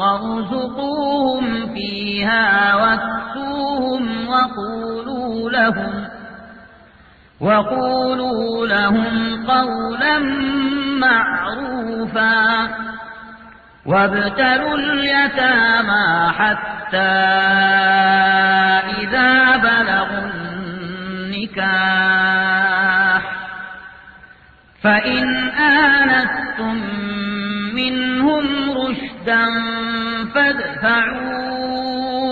وارزقوهم فيها واكسوهم وقولوا لهم وقولوا لهم قولا معروفا وابتلوا اليتامى حتى إذا بلغوا النكاح فإن آنستم منهم رشدا فادفعوا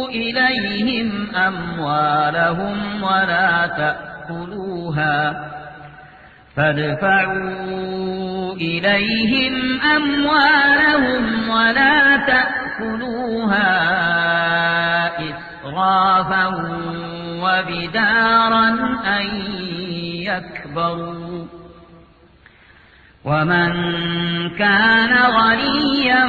إليهم أموالهم ولا تأكلوها فادفعوا إليهم أموالهم ولا تأكلوها إسرافا وبدارا أن يكبروا ومن كان غنيا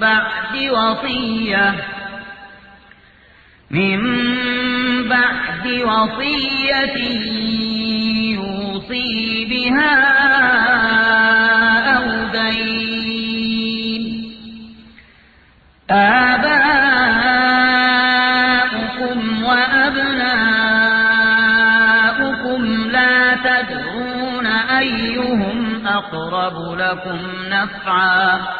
بعد وصية. من بعد وصية يوصي بها أو دين. آباؤكم وأبناؤكم لا تدرون أيهم أقرب لكم نفعا.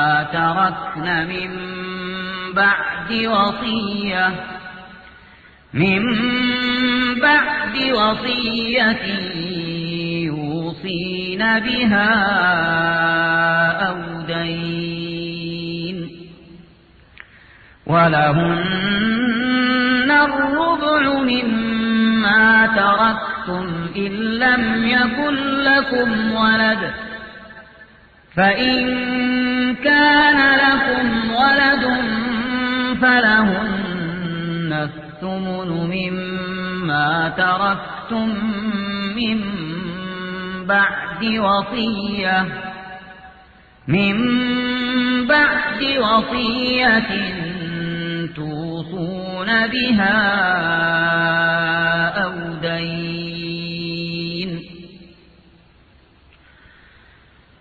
مما تركن من بعد وصية من بعد وصية يوصين بها أو دين. ولهن الربع مما تركتم إن لم يكن لكم ولد فإن كان لكم ولد فلهن الثمن مما تركتم من بعد وصية من بعد وصية توصون بها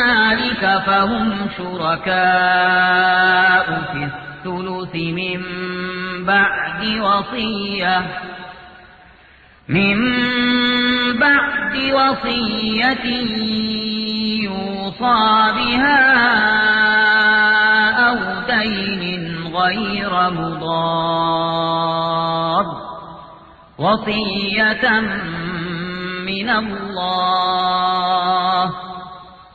ذلك فهم شركاء في الثلث من بعد وصية. من بعد وصية يوصى بها أو دين غير مضار. وصية من الله.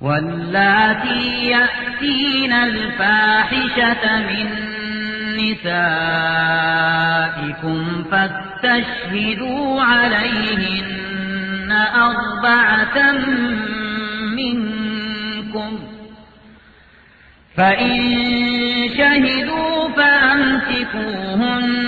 واللاتي يأتين الفاحشة من نسائكم فاستشهدوا عليهن أربعة منكم. فإن شهدوا فأمسكوهن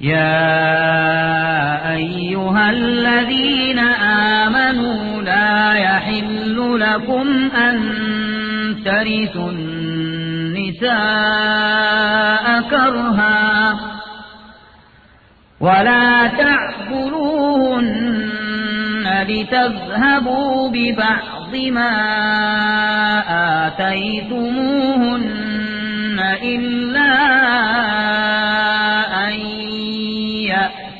يا أيها الذين آمنوا لا يحل لكم أن ترثوا النساء كرها ولا تعبروهن لتذهبوا ببعض ما آتيتموهن إلا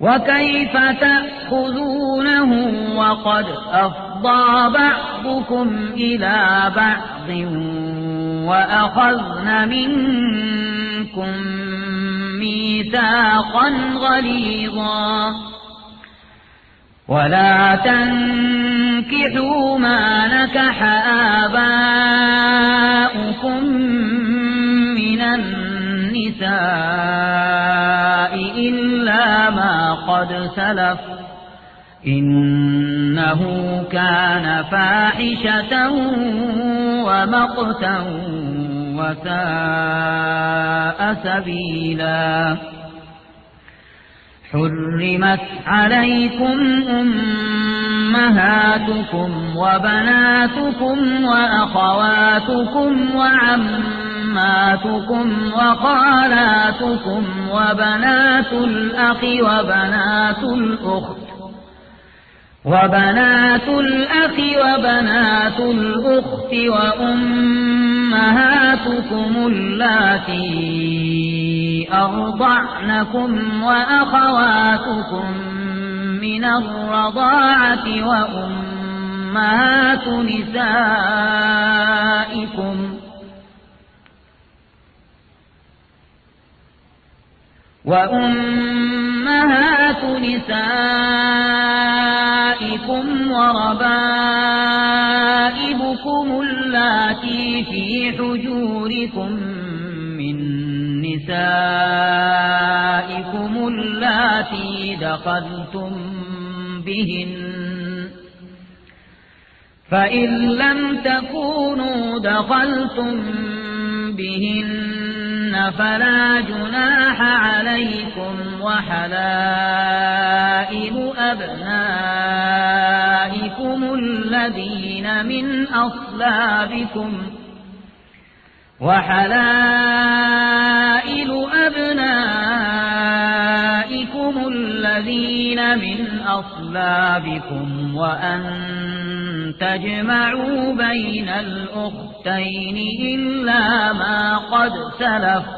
وكيف تأخذونه وقد أفضى بعضكم إلى بعض وأخذن منكم ميثاقا غليظا. ولا تنكحوا ما نكح آباؤكم النساء إلا ما قد سلف. إنه كان فاحشة ومقتا وساء سبيلا. حرمت عليكم أمهاتكم وبناتكم وأخواتكم وعماتكم وخالاتكم وبنات الأخ وبنات الأخت وبنات الأخ وبنات الأخت وأمهاتكم اللاتي أرضعنكم وأخواتكم من الرضاعة وأمهات نسائكم وأمهات نسائكم وربائبكم اللاتي في حجوركم من نسائكم اللاتي دخلتم بهن فإن لم تكونوا دخلتم بهن فلا جناح عليكم وحلائل أبنائكم الذين من أصلابكم وحلائل أبنائكم الذين من أصلابكم وأن تجمعوا بين الأختين إلا ما قد سلف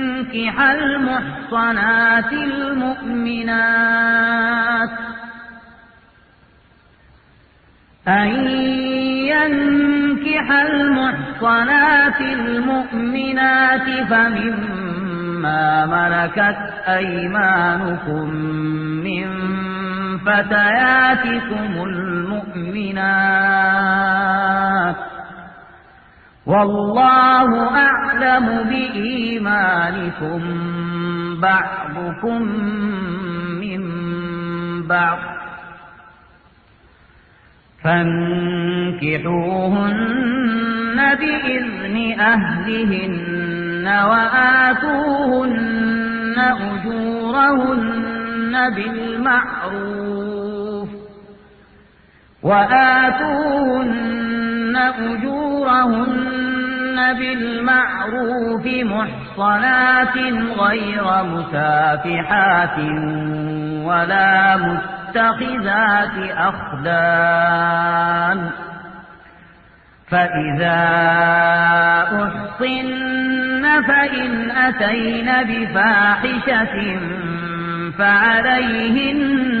ينكح المحصنات المؤمنات أن ينكح المحصنات المؤمنات فمما ملكت أيمانكم من فتياتكم المؤمنات والله أعلم بإيمانكم بعضكم من بعض. فانكحوهن بإذن أهلهن وآتوهن أجورهن بالمعروف. وآتوهن أجورهن بالمعروف محصنات غير مسافحات ولا متخذات أخدان فإذا أحصن فإن أتين بفاحشة فعليهن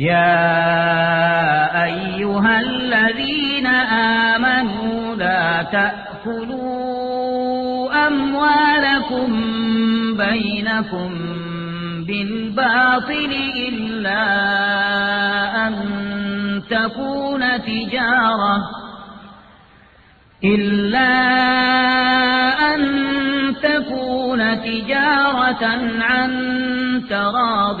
يا أيها الذين آمنوا لا تأكلوا أموالكم بينكم بالباطل إلا أن تكون تجارة إلا أن تكون تجارة عن تراض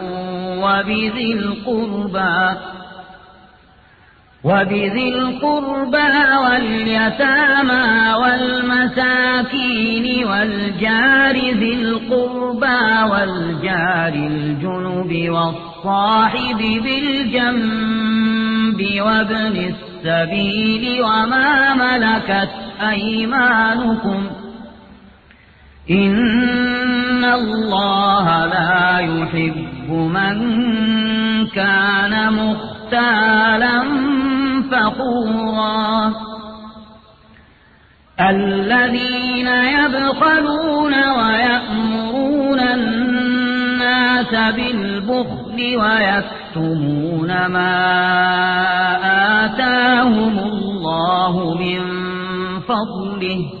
وبذي القربى وبذي القربى واليتامى والمساكين والجار ذي القربى والجار الجنب والصاحب بالجنب وابن السبيل وما ملكت أيمانكم إن الله لا يحب من كان مختالا فخورا الذين يبخلون ويأمرون الناس بالبخل ويكتمون ما آتاهم الله من فضله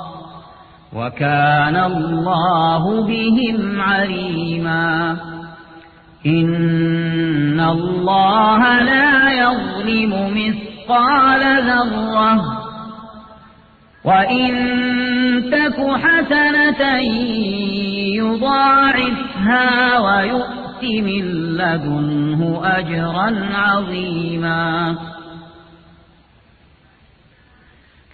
وكان الله بهم عليما. إن الله لا يظلم مثقال ذرة. وإن تك حسنة يضاعفها ويؤت من لدنه أجرا عظيما.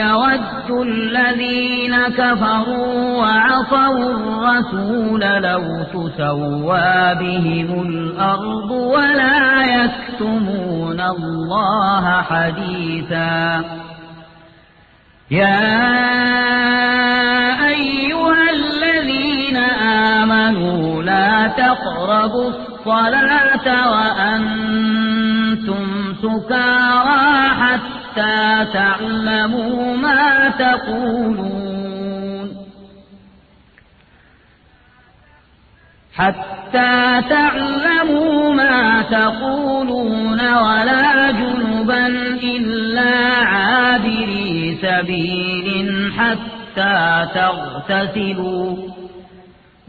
يود الذين كفروا وعصوا الرسول لو تسوى بهم الأرض ولا يكتمون الله حديثا. يا أيها الذين آمنوا لا تقربوا الصلاة وأنتم سكارى حتى تعلموا ما تقولون. حتى تعلموا ما تقولون ولا جنبا إلا عابري سبيل حتى تغتسلوا.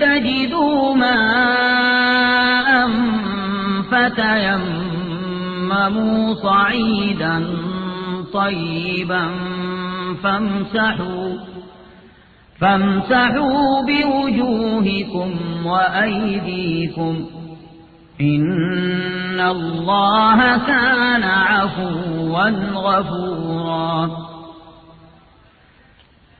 تجدوا ماء فتيمموا صعيدا طيبا فامسحوا فامسحوا بوجوهكم وأيديكم إن الله كان عفوا غفورا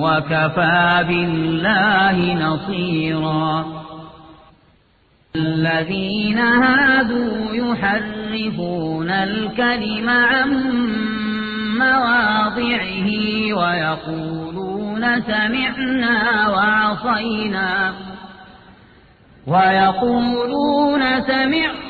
وكفى بالله نصيرا. الذين هادوا يحرفون الكلم عن مواضعه ويقولون سمعنا وعصينا. ويقولون سمعنا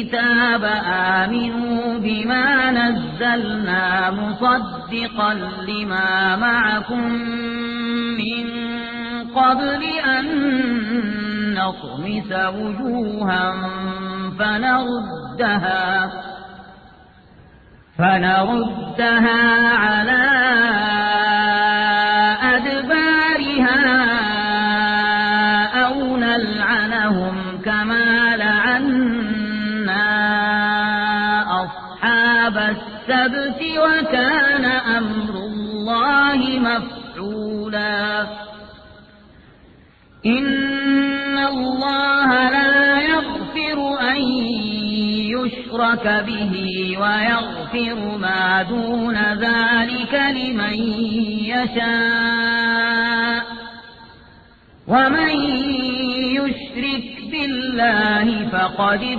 الكتاب آمنوا بما نزلنا مصدقا لما معكم من قبل أن نطمس وجوها فنردها فنردها على السبت وكان أمر الله مفعولا. إن الله لا يغفر أن يشرك به ويغفر ما دون ذلك لمن يشاء. ومن يشرك بالله فقد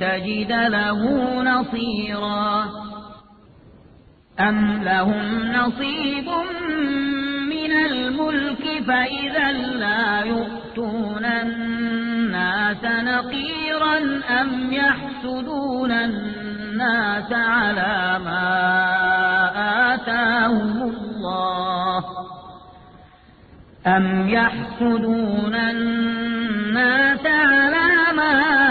تجد له نصيرا أم لهم نصيب من الملك فإذا لا يؤتون الناس نقيرا أم يحسدون الناس على ما آتاهم الله أم يحسدون الناس على ما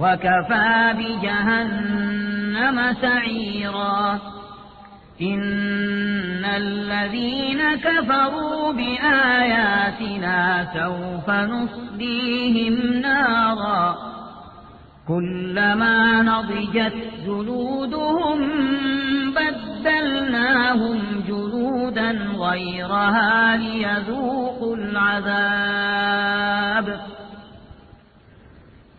وكفى بجهنم سعيرا. إن الذين كفروا بآياتنا سوف نصليهم نارا. كلما نضجت جلودهم بدلناهم جلودا غيرها ليذوقوا العذاب.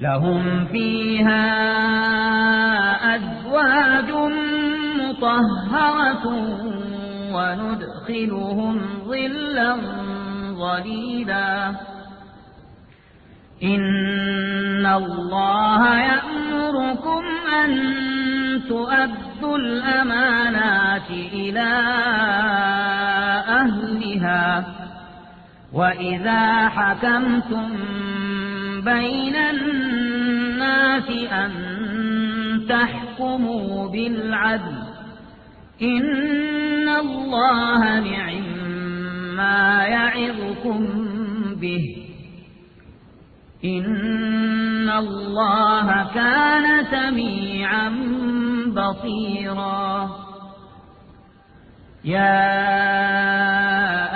لهم فيها أزواج مطهرة وندخلهم ظلا ظليلا. إن الله يأمركم أن تؤدوا الأمانات إلى أهلها. وإذا حكمتم بين الناس أن تحكموا بالعدل. إن الله نعم ما يعظكم به. إن الله كان سميعا بصيرا. يا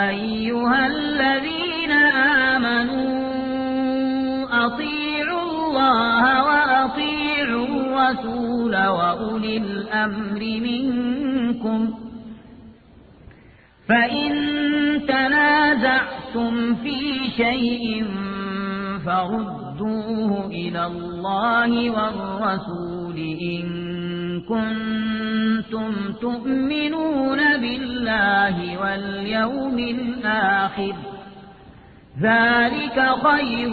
أيها الذين أطيعوا الله وأطيعوا الرسول وأولي الأمر منكم. فإن تنازعتم في شيء فردوه إلى الله والرسول إن كنتم تؤمنون بالله واليوم الآخر. ذلك خير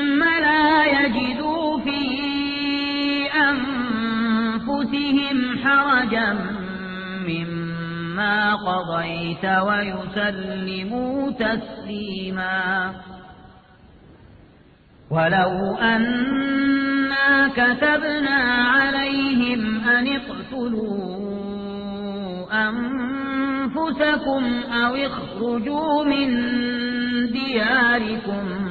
يجدوا في أنفسهم حرجا مما قضيت ويسلموا تسليما. ولو أنا كتبنا عليهم أن اقتلوا أنفسكم أو اخرجوا من دياركم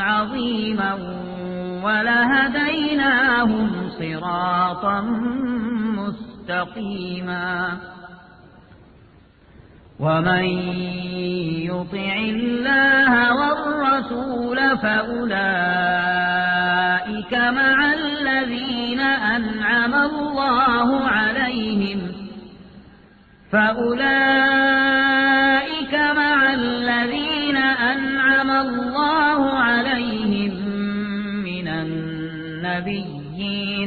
عظيما ولهديناهم صراطا مستقيما. ومن يطع الله والرسول فأولئك مع الذين أنعم الله عليهم فأولئك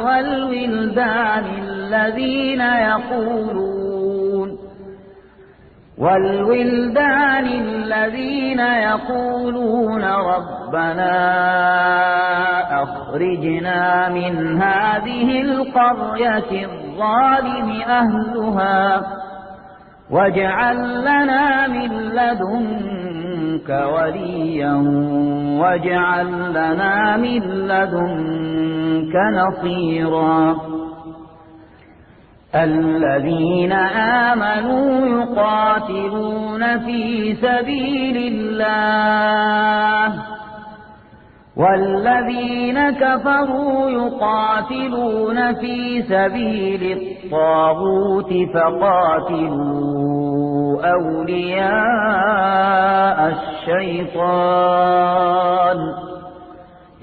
والولدان الذين يقولون والولدان الذين يقولون ربنا أخرجنا من هذه القرية الظالم أهلها واجعل لنا من لدنك وليا واجعل لنا من لدنك نصيرا. الذين آمنوا يقاتلون في سبيل الله والذين كفروا يقاتلون في سبيل الطاغوت فقاتلوا أولياء الشيطان.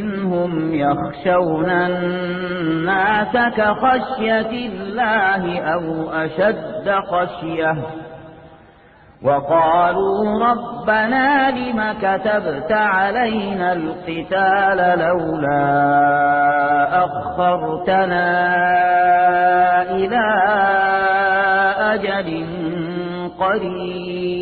منهم يخشون الناس كخشية الله أو أشد خشية. وقالوا ربنا لم كتبت علينا القتال لولا أخرتنا إلى أجل قريب.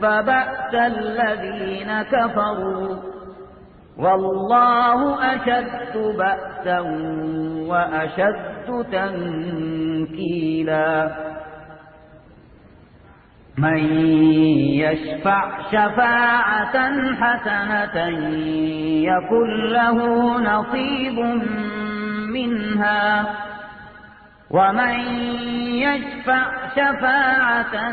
بأس الذين كفروا. والله أشد بأسا وأشد تنكيلا. من يشفع شفاعة حسنة يكن له نصيب منها. ومن يشفع شفاعة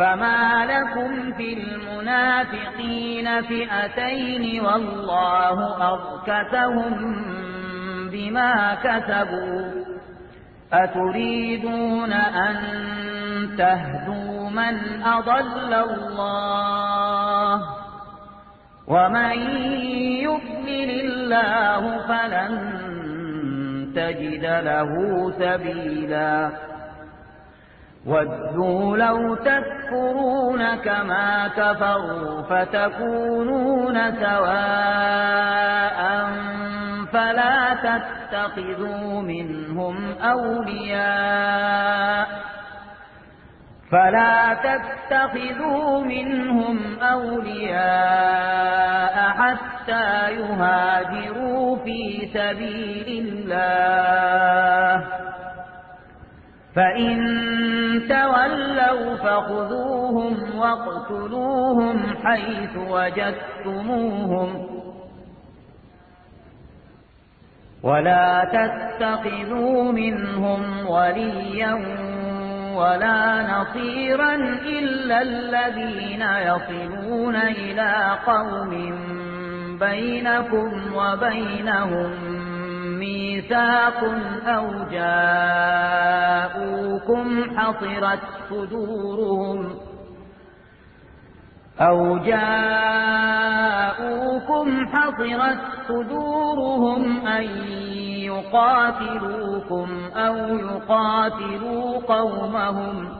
فما لكم في المنافقين فئتين والله أركتهم بما كسبوا أتريدون أن تهدوا من أضل الله ومن يضلل الله فلن تجد له سبيلا ودوا لو تكفرون كما كفروا فتكونون سواء فلا تتخذوا منهم أولياء فلا تتخذوا منهم أولياء حتى يهاجروا في سبيل الله فإن تولوا فخذوهم واقتلوهم حيث وجدتموهم ولا تتخذوا منهم وليا ولا نصيرا إلا الذين يصلون إلى قوم بينكم وبينهم ميثاق أو جاءوكم حصرت صدورهم أو جاءوكم حصرت صدورهم أن يقاتلوكم أو يقاتلوا قومهم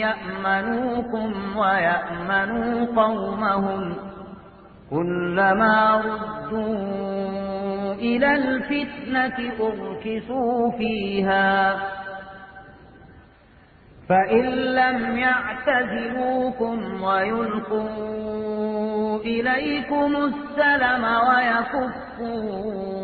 يأمنوكم ويأمنوا قومهم كلما ردوا إلى الفتنة أركسوا فيها فإن لم يعتزلوكم ويلقوا إليكم السلم ويكفوا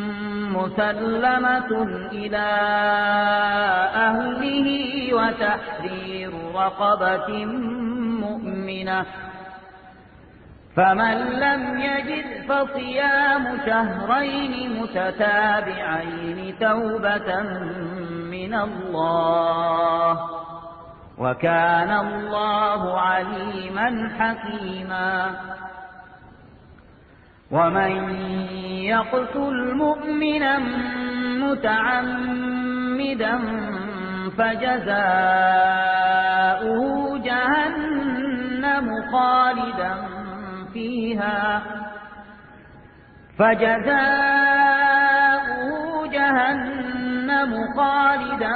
مسلمة إلى أهله وتحرير رقبة مؤمنة. فمن لم يجد فصيام شهرين متتابعين توبة من الله. وكان الله عليما حكيما. ومن يقتل مؤمنا متعمدا فجزاؤه جهنم خالدا فيها فجزاؤه جهنم خالدا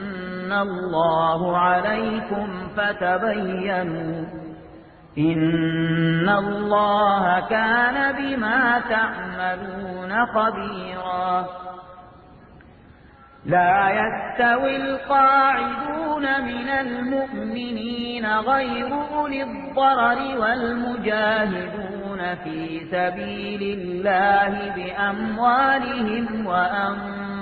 الله عليكم فتبينوا إن الله كان بما تعملون خبيرا لا يستوي القاعدون من المؤمنين غير أولي الضرر والمجاهدون في سبيل الله بأموالهم وأنفسهم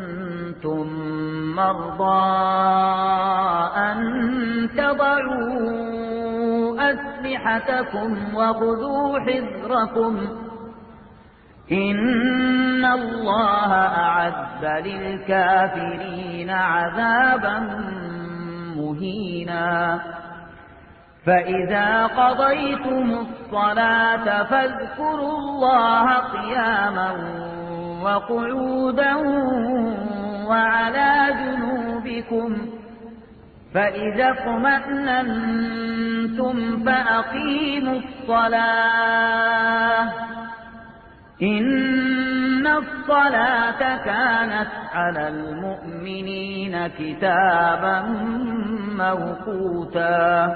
مرضى أن تضعوا أسلحتكم وخذوا حذركم. إن الله أعد للكافرين عذابا مهينا. فإذا قضيتم الصلاة فاذكروا الله قياما وقعودا وعلى جنوبكم فإذا اطمأننتم فأقيموا الصلاة إن الصلاة كانت على المؤمنين كتابا موقوتا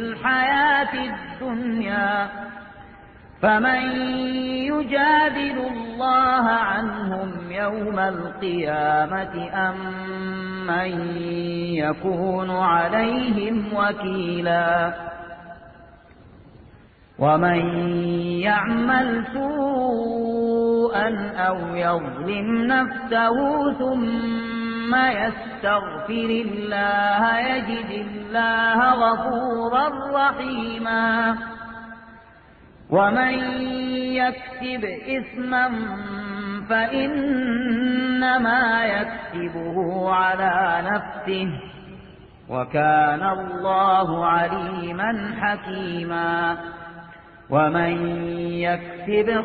الحياة الدنيا فمن يجادل الله عنهم يوم القيامة أم من يكون عليهم وكيلا ومن يعمل سوءا أو يظلم نفسه ثم يستغفر الله يجد الله غفورا رحيما. ومن يكتب إثما فإنما يكتبه على نفسه. وكان الله عليما حكيما. ومن يكتب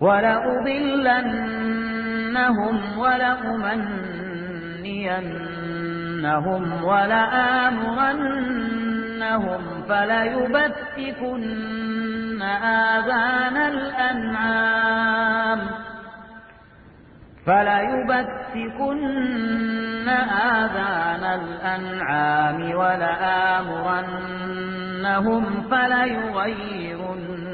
ولأضلنهم ولأمنينهم ولآمرنهم فليبتكن آذان الأنعام فليبتكن آذان الأنعام ولآمرنهم فليغيرن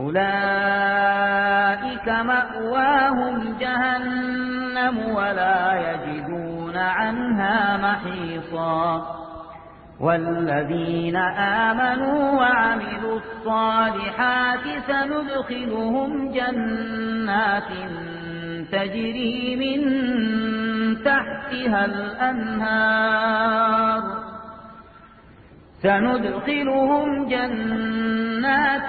أولئك مأواهم جهنم ولا يجدون عنها محيصا والذين آمنوا وعملوا الصالحات سندخلهم جنات تجري من تحتها الأنهار سندخلهم جنات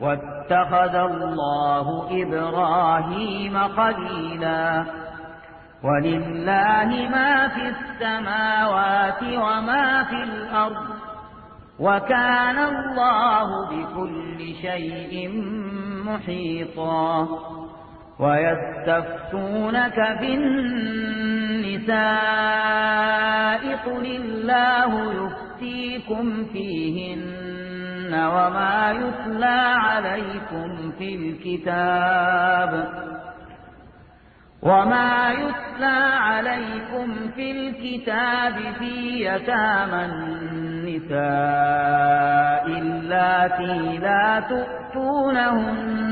واتخذ الله إبراهيم خليلا. ولله ما في السماوات وما في الأرض. وكان الله بكل شيء محيطا. ويستفتونك في النساء قل الله يفتيكم فيهن. وما يتلى عليكم في الكتاب وما يتلى عليكم في الكتاب في يتامى النساء اللاتي لا تؤتونهن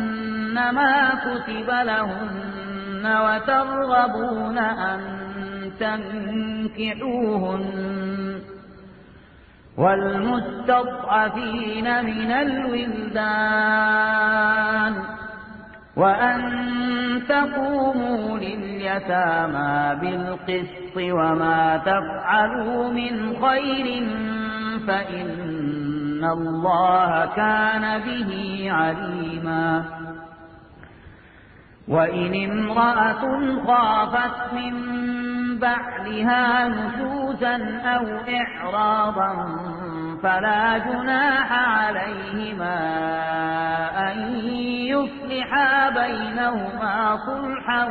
ما كتب لهن وترغبون أن تنكحوهن والمستضعفين من الولدان. وأن تقوموا لليتامى بالقسط وما تفعلوا من خير فإن الله كان به عليما. وإن امرأة خافت من بعلها أو إعراضا فلا جناح عليهما أن يصلحا بينهما صلحا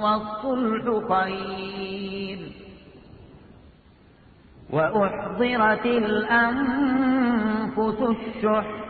والصلح خير. وأحضرت الأنفس الشح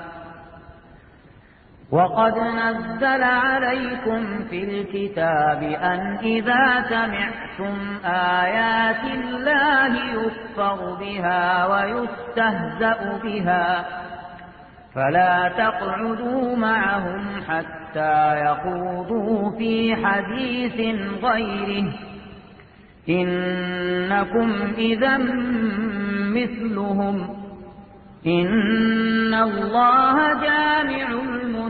وقد نزل عليكم في الكتاب أن إذا سمعتم آيات الله يكفر بها ويستهزأ بها فلا تقعدوا معهم حتى يخوضوا في حديث غيره إنكم إذا مثلهم إن الله جامع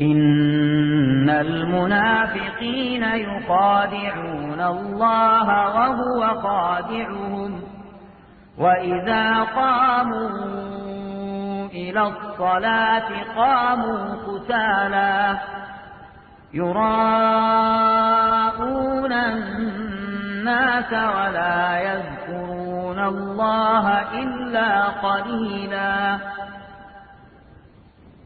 إن المنافقين يخادعون الله وهو خادعهم وإذا قاموا إلى الصلاة قاموا كتالا يراءون الناس ولا يذكرون الله إلا قليلا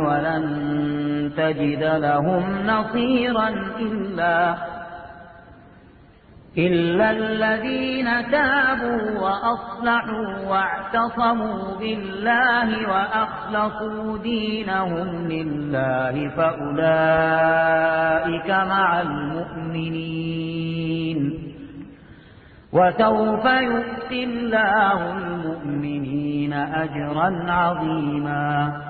ولن تجد لهم نصيرا إلا إلا الذين تابوا وأصلحوا واعتصموا بالله وأخلصوا دينهم لله فأولئك مع المؤمنين وسوف يؤتي الله المؤمنين أجرا عظيما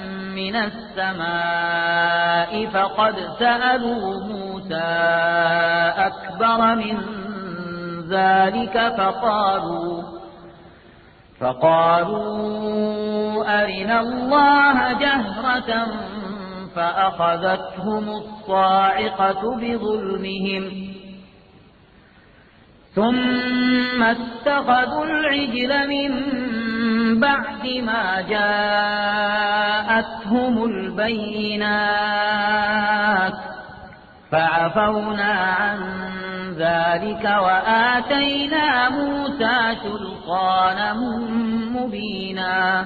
من السماء فقد سألوا موسى أكبر من ذلك فقالوا فقالوا أرنا الله جهرة فأخذتهم الصاعقة بظلمهم ثم اتخذوا العجل من بعد ما جاءتهم البينات فعفونا عن ذلك وآتينا موسى سلطانا مبينا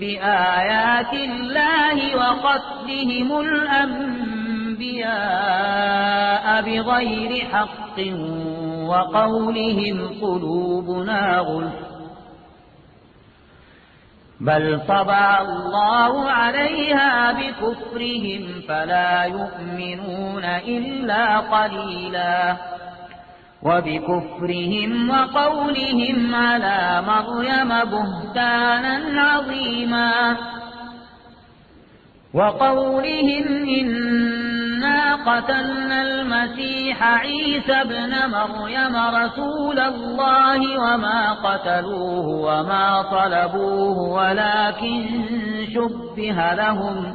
بآيات الله وقتلهم الأنبياء بغير حق وقولهم قلوبنا غلف. بل طبع الله عليها بكفرهم فلا يؤمنون إلا قليلا. وبكفرهم وقولهم على مريم بهتانا عظيما. وقولهم إنا قتلنا المسيح عيسى بن مريم رسول الله وما قتلوه وما طلبوه ولكن شبه لهم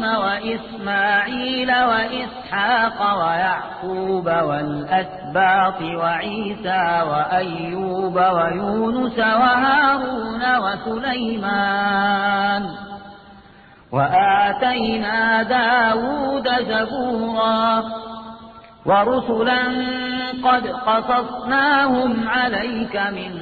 وإسماعيل وإسحاق ويعقوب والأسباط وعيسى وأيوب ويونس وهارون وسليمان وآتينا داود زبورا ورسلا قد قصصناهم عليك من